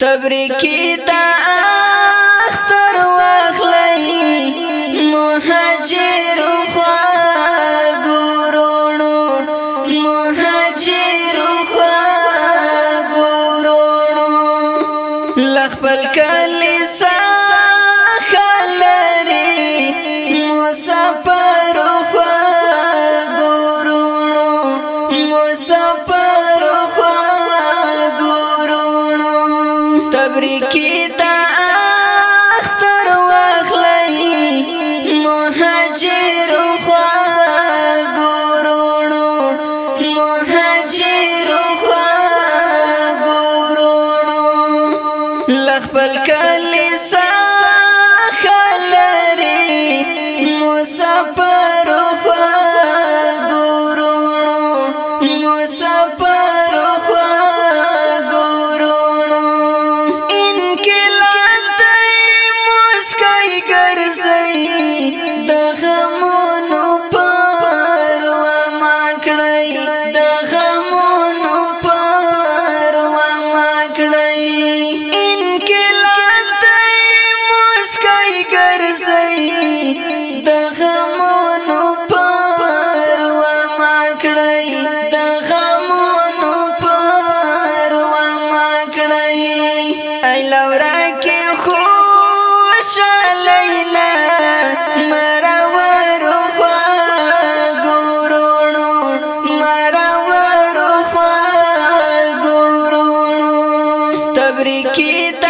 تبریکی دا اختر واخلی محجر خوا گورونو محجر لخبل سب کی کې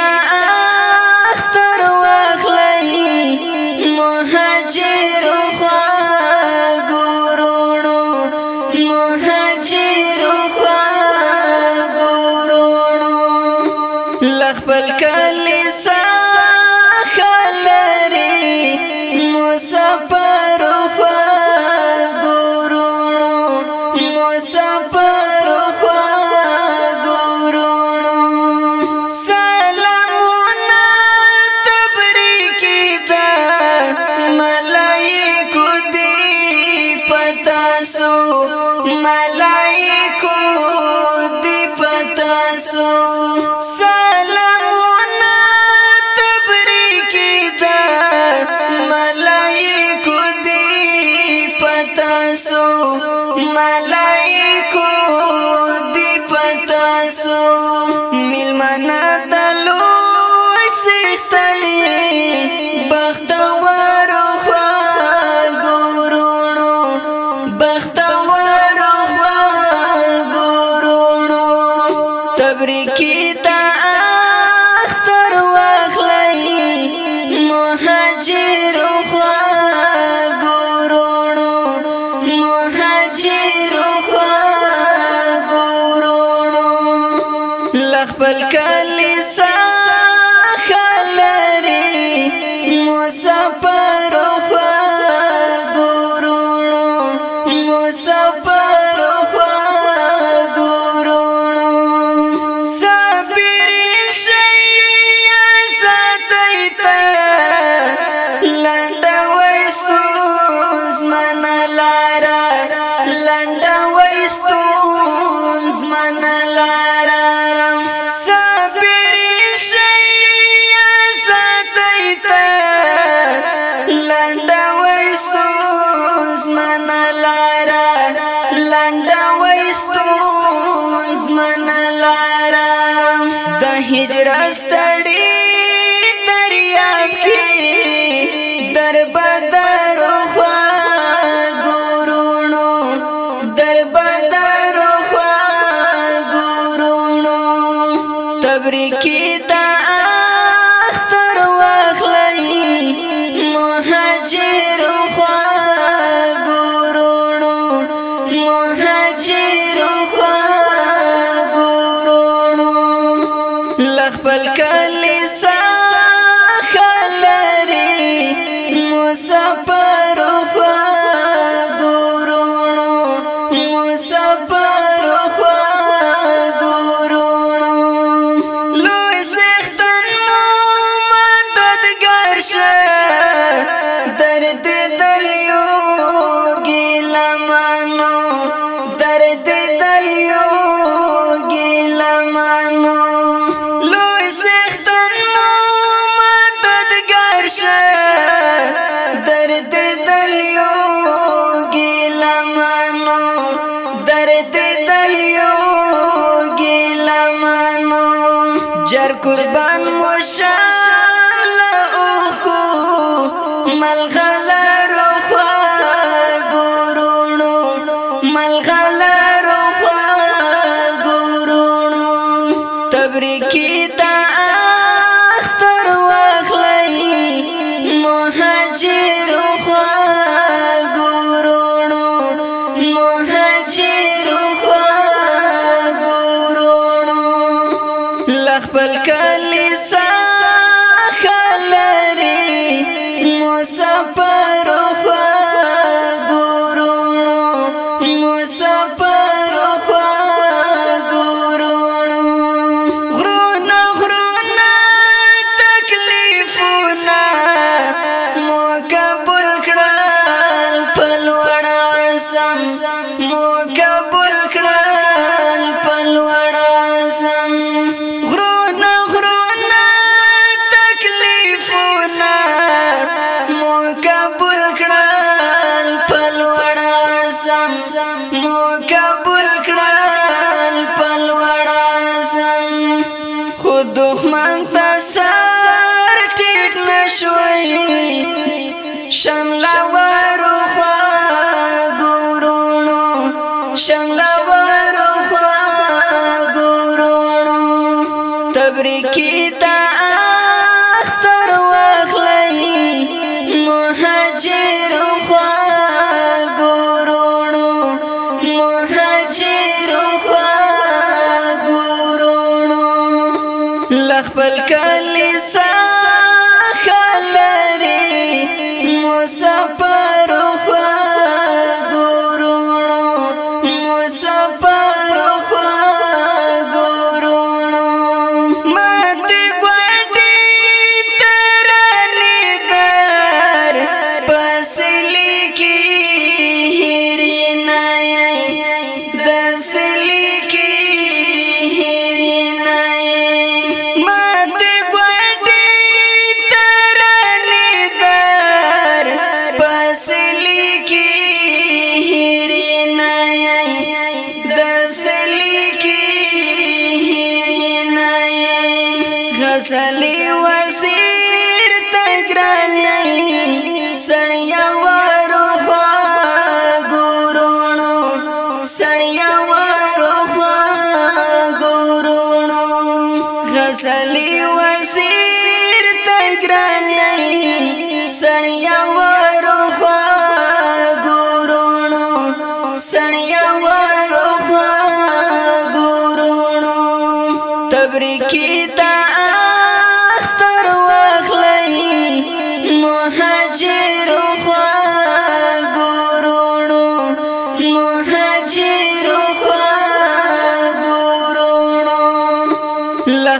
ہجرستڑی دریا کی در بدر گورونو در بدر گورونو تبری کی کلیسا درد دلیوں گی درد دلیوں گی لمنو جر قربان مشاہ دخمن تسار ٹیٹ نشوئی شملا ورو خوا گورونو شملا ورو خوا گورونو تبریکی تا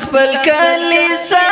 خپل کلی سا